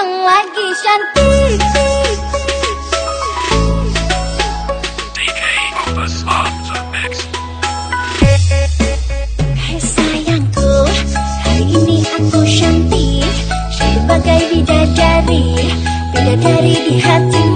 lagi cantik Hei sayangku, hari ini aku cantik Sebagai bidadari Bidadari di hati.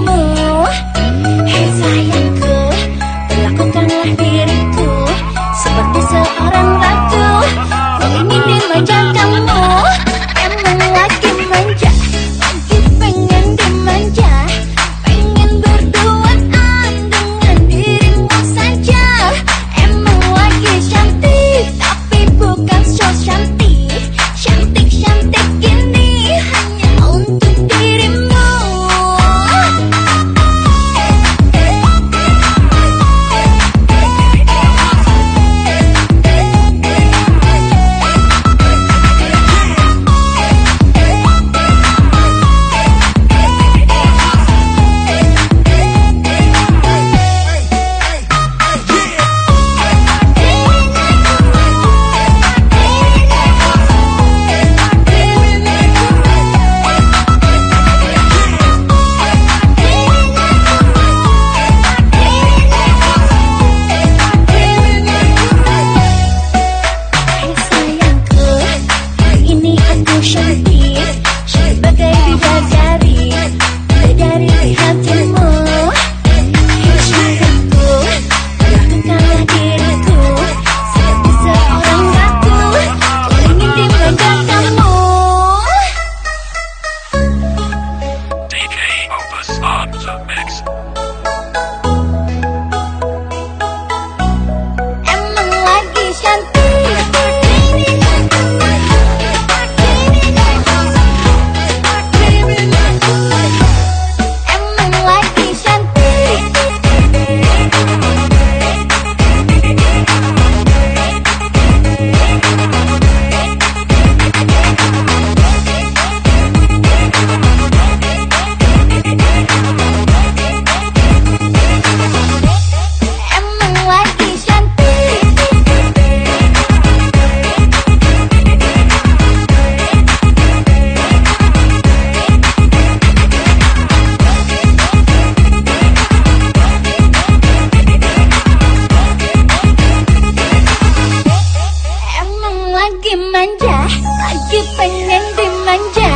dimanja Lagi pengen dimanja.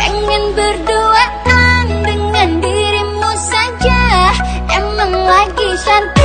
Pengen berduaan dengan dirimu saja. Emang lagi santai.